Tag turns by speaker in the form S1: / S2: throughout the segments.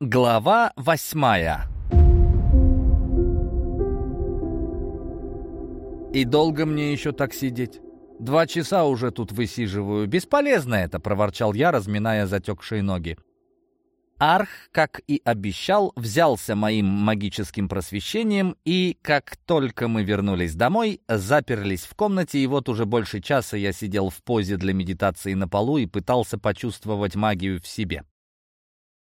S1: Глава восьмая «И долго мне еще так сидеть? Два часа уже тут высиживаю. Бесполезно это!» — проворчал я, разминая затекшие ноги. Арх, как и обещал, взялся моим магическим просвещением, и как только мы вернулись домой, заперлись в комнате, и вот уже больше часа я сидел в позе для медитации на полу и пытался почувствовать магию в себе.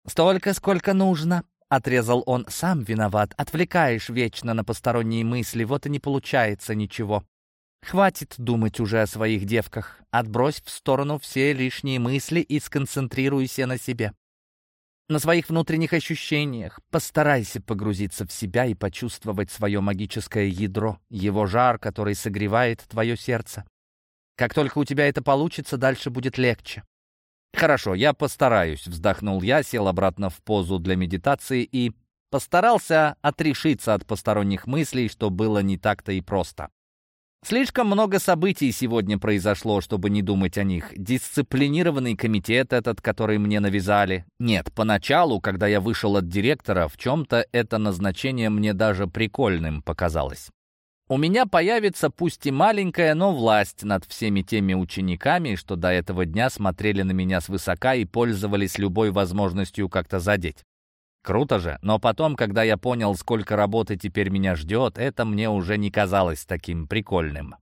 S1: «Столько, сколько нужно», — отрезал он. «Сам виноват. Отвлекаешь вечно на посторонние мысли, вот и не получается ничего. Хватит думать уже о своих девках. Отбрось в сторону все лишние мысли и сконцентрируйся на себе. На своих внутренних ощущениях. Постарайся погрузиться в себя и почувствовать свое магическое ядро, его жар, который согревает твое сердце. Как только у тебя это получится, дальше будет легче. «Хорошо, я постараюсь», — вздохнул я, сел обратно в позу для медитации и постарался отрешиться от посторонних мыслей, что было не так-то и просто. Слишком много событий сегодня произошло, чтобы не думать о них. Дисциплинированный комитет этот, который мне навязали. Нет, поначалу, когда я вышел от директора, в чем-то это назначение мне даже прикольным показалось. У меня появится пусть и маленькая, но власть над всеми теми учениками, что до этого дня смотрели на меня свысока и пользовались любой возможностью как-то задеть. Круто же, но потом, когда я понял, сколько работы теперь меня ждет, это мне уже не казалось таким прикольным.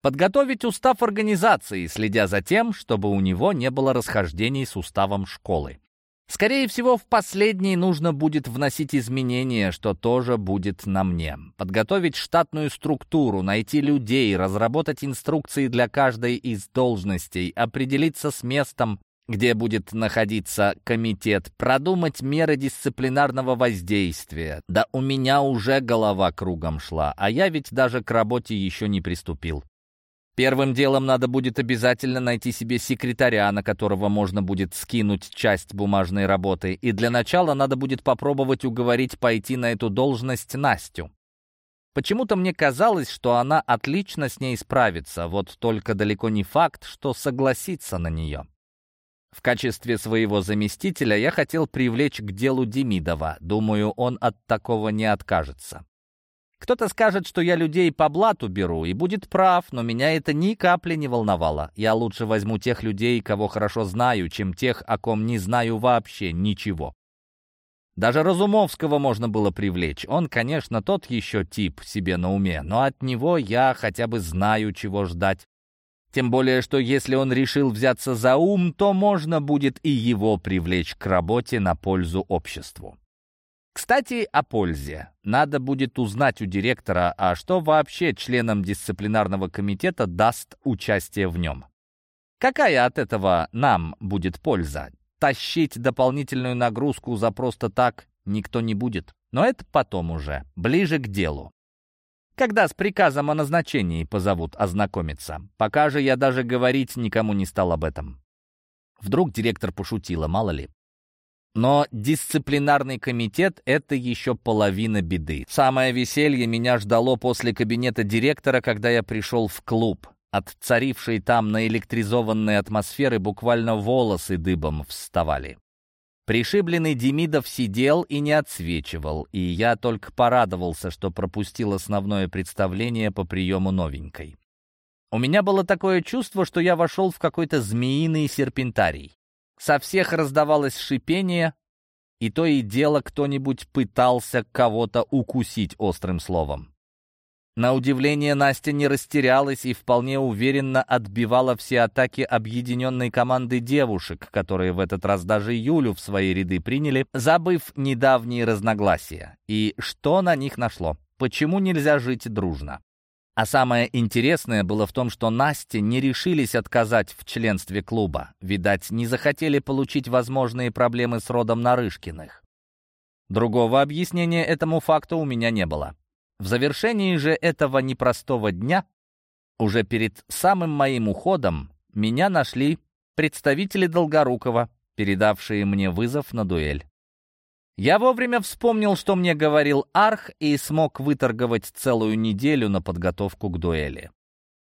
S1: Подготовить устав организации, следя за тем, чтобы у него не было расхождений с уставом школы. Скорее всего, в последний нужно будет вносить изменения, что тоже будет на мне. Подготовить штатную структуру, найти людей, разработать инструкции для каждой из должностей, определиться с местом, где будет находиться комитет, продумать меры дисциплинарного воздействия. Да у меня уже голова кругом шла, а я ведь даже к работе еще не приступил. Первым делом надо будет обязательно найти себе секретаря, на которого можно будет скинуть часть бумажной работы, и для начала надо будет попробовать уговорить пойти на эту должность Настю. Почему-то мне казалось, что она отлично с ней справится, вот только далеко не факт, что согласится на нее. В качестве своего заместителя я хотел привлечь к делу Демидова. Думаю, он от такого не откажется. Кто-то скажет, что я людей по блату беру, и будет прав, но меня это ни капли не волновало. Я лучше возьму тех людей, кого хорошо знаю, чем тех, о ком не знаю вообще ничего. Даже Разумовского можно было привлечь. Он, конечно, тот еще тип себе на уме, но от него я хотя бы знаю, чего ждать. Тем более, что если он решил взяться за ум, то можно будет и его привлечь к работе на пользу обществу. Кстати, о пользе. Надо будет узнать у директора, а что вообще членам дисциплинарного комитета даст участие в нем. Какая от этого нам будет польза? Тащить дополнительную нагрузку за просто так никто не будет. Но это потом уже, ближе к делу. Когда с приказом о назначении позовут ознакомиться. Пока же я даже говорить никому не стал об этом. Вдруг директор пошутила, мало ли. Но дисциплинарный комитет — это еще половина беды. Самое веселье меня ждало после кабинета директора, когда я пришел в клуб. От царившей там наэлектризованной атмосферы буквально волосы дыбом вставали. Пришибленный Демидов сидел и не отсвечивал, и я только порадовался, что пропустил основное представление по приему новенькой. У меня было такое чувство, что я вошел в какой-то змеиный серпентарий. Со всех раздавалось шипение, и то и дело кто-нибудь пытался кого-то укусить острым словом. На удивление Настя не растерялась и вполне уверенно отбивала все атаки объединенной команды девушек, которые в этот раз даже Юлю в свои ряды приняли, забыв недавние разногласия. И что на них нашло? Почему нельзя жить дружно? А самое интересное было в том, что Насте не решились отказать в членстве клуба. Видать, не захотели получить возможные проблемы с родом Нарышкиных. Другого объяснения этому факту у меня не было. В завершении же этого непростого дня, уже перед самым моим уходом, меня нашли представители Долгорукова, передавшие мне вызов на дуэль. Я вовремя вспомнил, что мне говорил Арх, и смог выторговать целую неделю на подготовку к дуэли.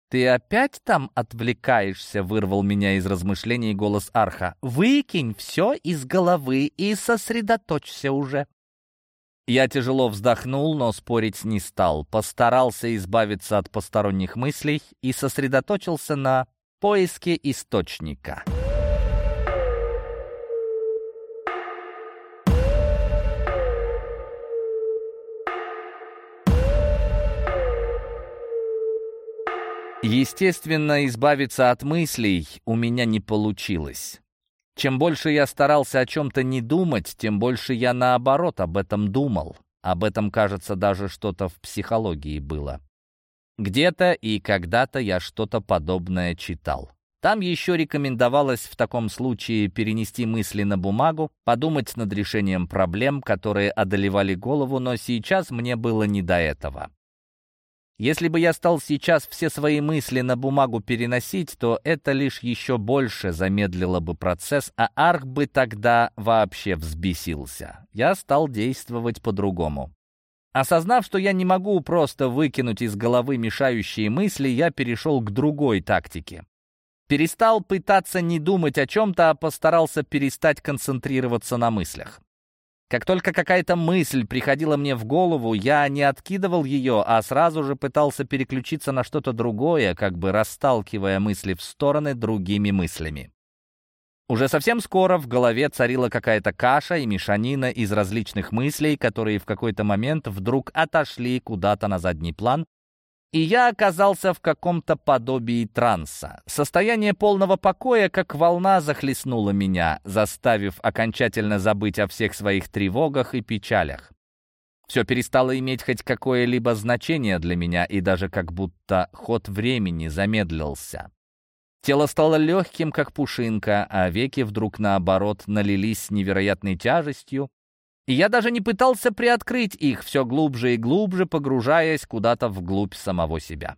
S1: «Ты опять там отвлекаешься?» — вырвал меня из размышлений голос Арха. «Выкинь все из головы и сосредоточься уже». Я тяжело вздохнул, но спорить не стал. Постарался избавиться от посторонних мыслей и сосредоточился на поиске источника. Естественно, избавиться от мыслей у меня не получилось. Чем больше я старался о чем-то не думать, тем больше я, наоборот, об этом думал. Об этом, кажется, даже что-то в психологии было. Где-то и когда-то я что-то подобное читал. Там еще рекомендовалось в таком случае перенести мысли на бумагу, подумать над решением проблем, которые одолевали голову, но сейчас мне было не до этого. Если бы я стал сейчас все свои мысли на бумагу переносить, то это лишь еще больше замедлило бы процесс, а Арх бы тогда вообще взбесился. Я стал действовать по-другому. Осознав, что я не могу просто выкинуть из головы мешающие мысли, я перешел к другой тактике. Перестал пытаться не думать о чем-то, а постарался перестать концентрироваться на мыслях. Как только какая-то мысль приходила мне в голову, я не откидывал ее, а сразу же пытался переключиться на что-то другое, как бы расталкивая мысли в стороны другими мыслями. Уже совсем скоро в голове царила какая-то каша и мешанина из различных мыслей, которые в какой-то момент вдруг отошли куда-то на задний план и я оказался в каком-то подобии транса. Состояние полного покоя, как волна, захлестнуло меня, заставив окончательно забыть о всех своих тревогах и печалях. Все перестало иметь хоть какое-либо значение для меня, и даже как будто ход времени замедлился. Тело стало легким, как пушинка, а веки вдруг, наоборот, налились невероятной тяжестью, и я даже не пытался приоткрыть их, все глубже и глубже погружаясь куда-то вглубь самого себя.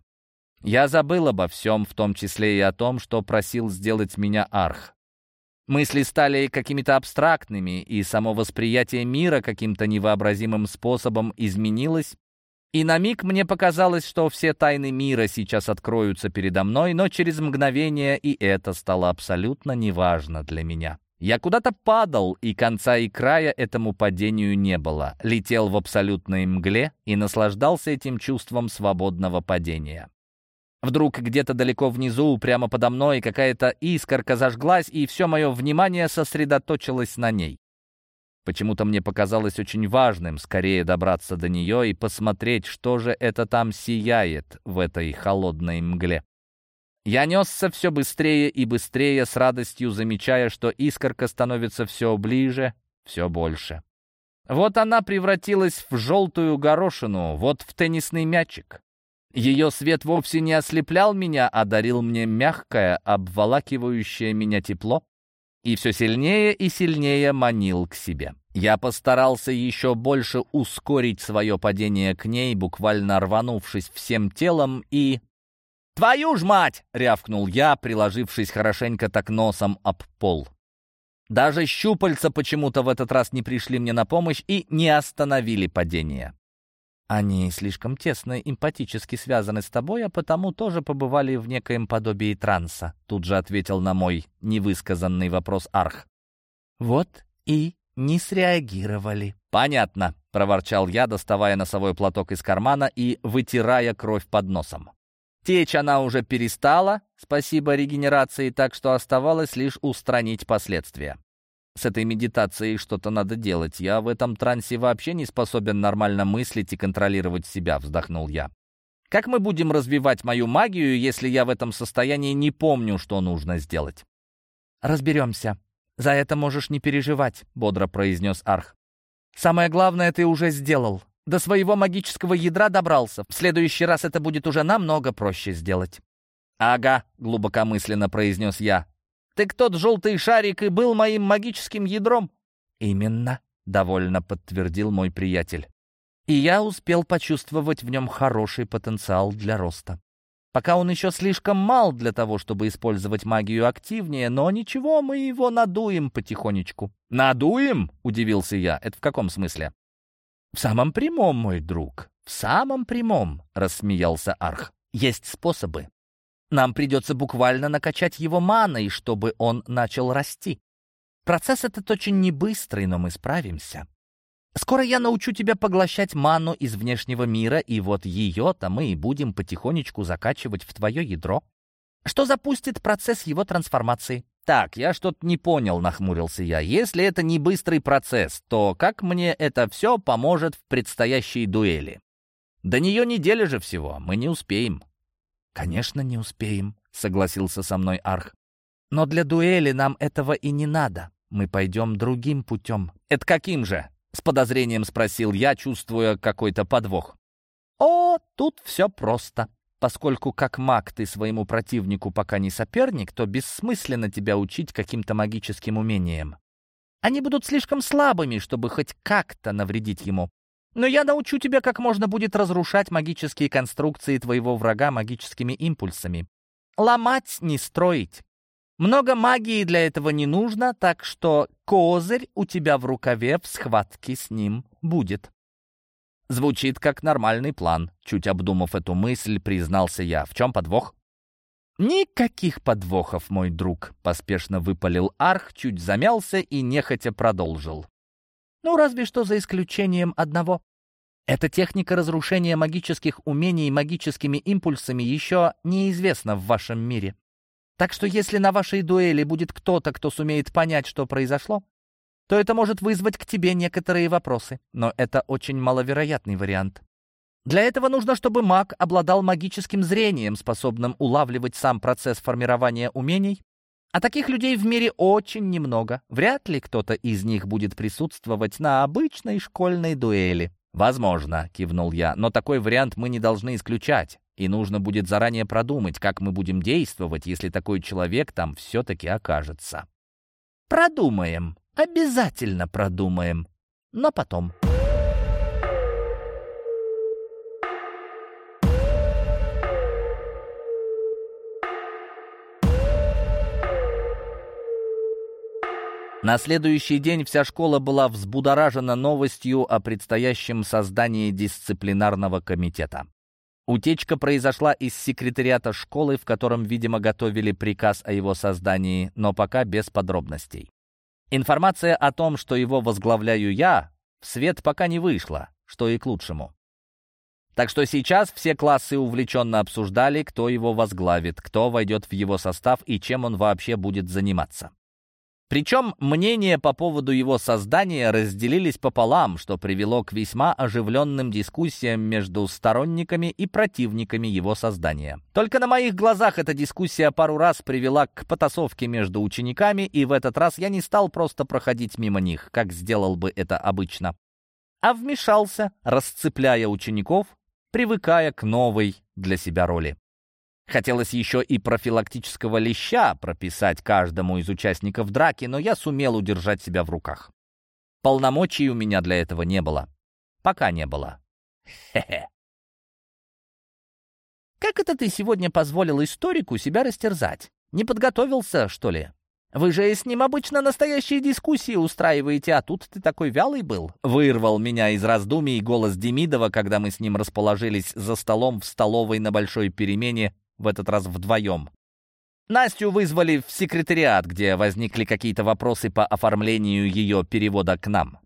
S1: Я забыл обо всем, в том числе и о том, что просил сделать меня арх. Мысли стали какими-то абстрактными, и само восприятие мира каким-то невообразимым способом изменилось, и на миг мне показалось, что все тайны мира сейчас откроются передо мной, но через мгновение и это стало абсолютно неважно для меня. Я куда-то падал, и конца и края этому падению не было. Летел в абсолютной мгле и наслаждался этим чувством свободного падения. Вдруг где-то далеко внизу, прямо подо мной, какая-то искорка зажглась, и все мое внимание сосредоточилось на ней. Почему-то мне показалось очень важным скорее добраться до нее и посмотреть, что же это там сияет в этой холодной мгле. Я несся все быстрее и быстрее, с радостью замечая, что искорка становится все ближе, все больше. Вот она превратилась в желтую горошину, вот в теннисный мячик. Ее свет вовсе не ослеплял меня, а дарил мне мягкое, обволакивающее меня тепло, и все сильнее и сильнее манил к себе. Я постарался еще больше ускорить свое падение к ней, буквально рванувшись всем телом, и «Твою ж мать!» — рявкнул я, приложившись хорошенько так носом об пол. Даже щупальца почему-то в этот раз не пришли мне на помощь и не остановили падение. Они слишком тесно эмпатически связаны с тобой, а потому тоже побывали в некоем подобии транса, тут же ответил на мой невысказанный вопрос Арх. Вот и не среагировали. Понятно, проворчал я, доставая носовой платок из кармана и вытирая кровь под носом. Течь она уже перестала, спасибо регенерации, так что оставалось лишь устранить последствия. С этой медитацией что-то надо делать. Я в этом трансе вообще не способен нормально мыслить и контролировать себя, вздохнул я. Как мы будем развивать мою магию, если я в этом состоянии не помню, что нужно сделать? Разберемся. За это можешь не переживать, бодро произнес Арх. Самое главное ты уже сделал. До своего магического ядра добрался. В следующий раз это будет уже намного проще сделать». «Ага», — глубокомысленно произнес я. «Так тот желтый шарик и был моим магическим ядром?» «Именно», — довольно подтвердил мой приятель. «И я успел почувствовать в нем хороший потенциал для роста. Пока он еще слишком мал для того, чтобы использовать магию активнее, но ничего, мы его надуем потихонечку». «Надуем?» — удивился я. «Это в каком смысле?» «В самом прямом, мой друг, в самом прямом», — рассмеялся Арх. «Есть способы. Нам придется буквально накачать его маной, чтобы он начал расти. Процесс этот очень не быстрый, но мы справимся. Скоро я научу тебя поглощать ману из внешнего мира, и вот ее-то мы и будем потихонечку закачивать в твое ядро, что запустит процесс его трансформации. «Так, я что-то не понял», — нахмурился я. «Если это не быстрый процесс, то как мне это все поможет в предстоящей дуэли? До нее неделя же всего, мы не успеем». «Конечно, не успеем», — согласился со мной Арх. «Но для дуэли нам этого и не надо. Мы пойдем другим путем». «Это каким же?» — с подозрением спросил я, чувствуя какой-то подвох. «О, тут все просто. Поскольку как маг ты своему противнику пока не соперник, то бессмысленно тебя учить каким-то магическим умениям. Они будут слишком слабыми, чтобы хоть как-то навредить ему. Но я научу тебя, как можно будет разрушать магические конструкции твоего врага магическими импульсами. Ломать, не строить. Много магии для этого не нужно, так что козырь у тебя в рукаве в схватке с ним будет. Звучит как нормальный план. Чуть обдумав эту мысль, признался я. В чем подвох? «Никаких подвохов, мой друг», — поспешно выпалил Арх, чуть замялся и нехотя продолжил. «Ну, разве что за исключением одного. Эта техника разрушения магических умений магическими импульсами еще неизвестна в вашем мире. Так что если на вашей дуэли будет кто-то, кто сумеет понять, что произошло, то это может вызвать к тебе некоторые вопросы. Но это очень маловероятный вариант. Для этого нужно, чтобы маг обладал магическим зрением, способным улавливать сам процесс формирования умений. А таких людей в мире очень немного. Вряд ли кто-то из них будет присутствовать на обычной школьной дуэли. «Возможно», — кивнул я, — «но такой вариант мы не должны исключать. И нужно будет заранее продумать, как мы будем действовать, если такой человек там все-таки окажется». «Продумаем», Обязательно продумаем. Но потом. На следующий день вся школа была взбудоражена новостью о предстоящем создании дисциплинарного комитета. Утечка произошла из секретариата школы, в котором, видимо, готовили приказ о его создании, но пока без подробностей. Информация о том, что его возглавляю я, в свет пока не вышла, что и к лучшему. Так что сейчас все классы увлеченно обсуждали, кто его возглавит, кто войдет в его состав и чем он вообще будет заниматься. Причем мнения по поводу его создания разделились пополам, что привело к весьма оживленным дискуссиям между сторонниками и противниками его создания. Только на моих глазах эта дискуссия пару раз привела к потасовке между учениками, и в этот раз я не стал просто проходить мимо них, как сделал бы это обычно, а вмешался, расцепляя учеников, привыкая к новой для себя роли. Хотелось еще и профилактического леща прописать каждому из участников драки, но я сумел удержать себя в руках. Полномочий у меня для этого не было. Пока не было. Хе-хе. «Как это ты сегодня позволил историку себя растерзать? Не подготовился, что ли? Вы же с ним обычно настоящие дискуссии устраиваете, а тут ты такой вялый был». Вырвал меня из раздумий голос Демидова, когда мы с ним расположились за столом в столовой на большой перемене в этот раз вдвоем. Настю вызвали в секретариат, где возникли какие-то вопросы по оформлению ее перевода к нам.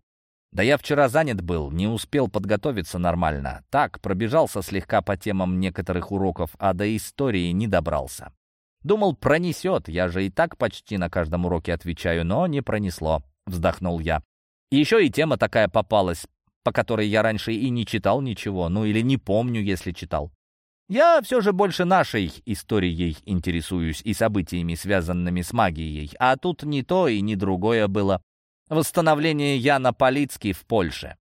S1: Да я вчера занят был, не успел подготовиться нормально. Так, пробежался слегка по темам некоторых уроков, а до истории не добрался. Думал, пронесет, я же и так почти на каждом уроке отвечаю, но не пронесло, вздохнул я. еще и тема такая попалась, по которой я раньше и не читал ничего, ну или не помню, если читал. Я все же больше нашей историей интересуюсь и событиями, связанными с магией, а тут ни то и ни другое было. Восстановление Яна Полицки в Польше.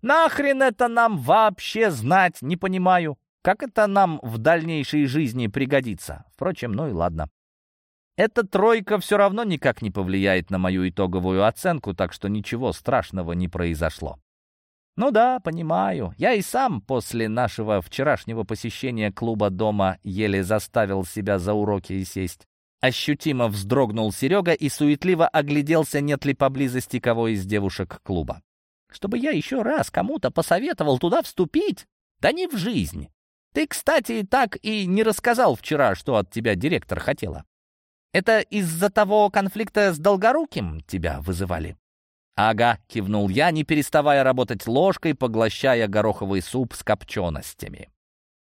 S1: Нахрен это нам вообще знать, не понимаю. Как это нам в дальнейшей жизни пригодится? Впрочем, ну и ладно. Эта тройка все равно никак не повлияет на мою итоговую оценку, так что ничего страшного не произошло. «Ну да, понимаю. Я и сам после нашего вчерашнего посещения клуба дома еле заставил себя за уроки и сесть». Ощутимо вздрогнул Серега и суетливо огляделся, нет ли поблизости кого из девушек клуба. «Чтобы я еще раз кому-то посоветовал туда вступить? Да не в жизнь. Ты, кстати, так и не рассказал вчера, что от тебя директор хотела. Это из-за того конфликта с Долгоруким тебя вызывали?» «Ага», — кивнул я, не переставая работать ложкой, поглощая гороховый суп с копченостями.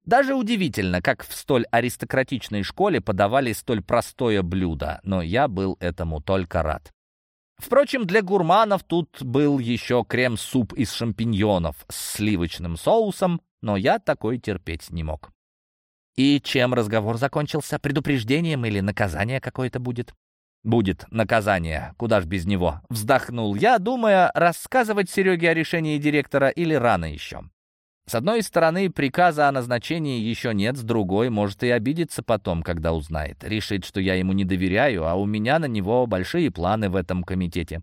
S1: Даже удивительно, как в столь аристократичной школе подавали столь простое блюдо, но я был этому только рад. Впрочем, для гурманов тут был еще крем-суп из шампиньонов с сливочным соусом, но я такой терпеть не мог. И чем разговор закончился? Предупреждением или наказание какое-то будет? Будет наказание, куда ж без него. Вздохнул я, думая, рассказывать Сереге о решении директора или рано еще. С одной стороны, приказа о назначении еще нет, с другой, может и обидеться потом, когда узнает. Решит, что я ему не доверяю, а у меня на него большие планы в этом комитете.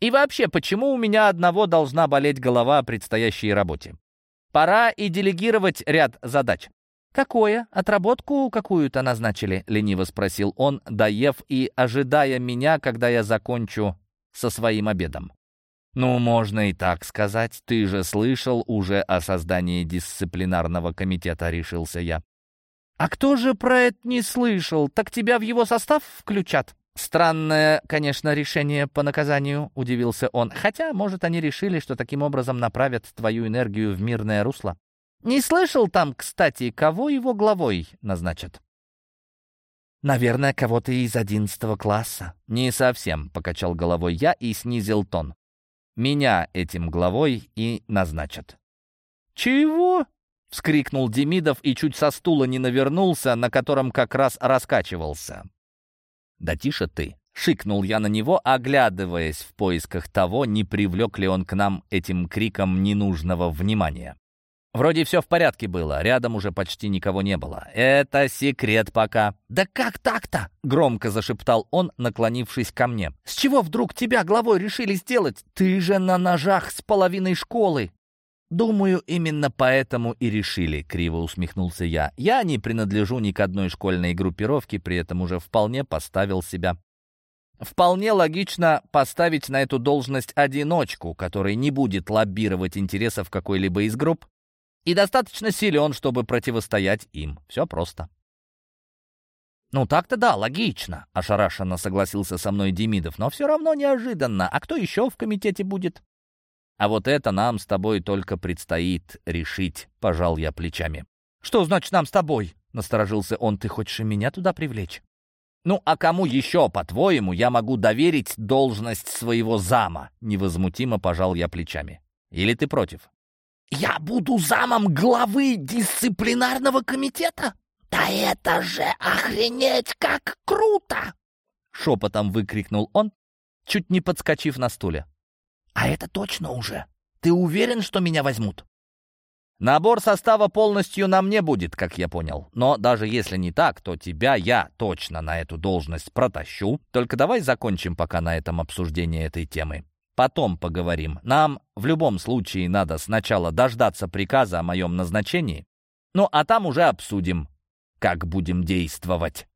S1: И вообще, почему у меня одного должна болеть голова о предстоящей работе? Пора и делегировать ряд задач. «Какое? Отработку какую-то назначили?» — лениво спросил он, доев и ожидая меня, когда я закончу со своим обедом. «Ну, можно и так сказать. Ты же слышал уже о создании дисциплинарного комитета», — решился я. «А кто же про это не слышал? Так тебя в его состав включат?» «Странное, конечно, решение по наказанию», — удивился он. «Хотя, может, они решили, что таким образом направят твою энергию в мирное русло. Не слышал там, кстати, кого его главой назначат?» «Наверное, кого-то из одиннадцатого класса». «Не совсем», — покачал головой я и снизил тон. «Меня этим главой и назначат». «Чего?» — вскрикнул Демидов и чуть со стула не навернулся, на котором как раз раскачивался. «Да тише ты!» — шикнул я на него, оглядываясь в поисках того, не привлек ли он к нам этим криком ненужного внимания. Вроде все в порядке было, рядом уже почти никого не было. Это секрет пока. «Да как так-то?» — громко зашептал он, наклонившись ко мне. «С чего вдруг тебя главой решили сделать? Ты же на ножах с половиной школы!» «Думаю, именно поэтому и решили», — криво усмехнулся я. «Я не принадлежу ни к одной школьной группировке, при этом уже вполне поставил себя. Вполне логично поставить на эту должность одиночку, который не будет лоббировать интересов какой-либо из групп, и достаточно силен, чтобы противостоять им. Все просто. «Ну так-то да, логично», — ошарашенно согласился со мной Демидов, «но все равно неожиданно. А кто еще в комитете будет?» «А вот это нам с тобой только предстоит решить», — пожал я плечами. «Что значит нам с тобой?» — насторожился он. «Ты хочешь меня туда привлечь?» «Ну, а кому еще, по-твоему, я могу доверить должность своего зама?» — невозмутимо пожал я плечами. «Или ты против?»
S2: «Я буду замом главы дисциплинарного комитета? Да это же охренеть как круто!»
S1: Шепотом выкрикнул он, чуть не подскочив на стуле.
S2: «А это точно уже? Ты уверен, что меня возьмут?»
S1: «Набор состава полностью на мне будет, как я понял. Но даже если не так, то тебя я точно на эту должность протащу. Только давай закончим пока на этом обсуждение этой темы. Потом поговорим. Нам в любом случае надо сначала дождаться приказа о моем назначении, ну а там уже обсудим, как будем действовать.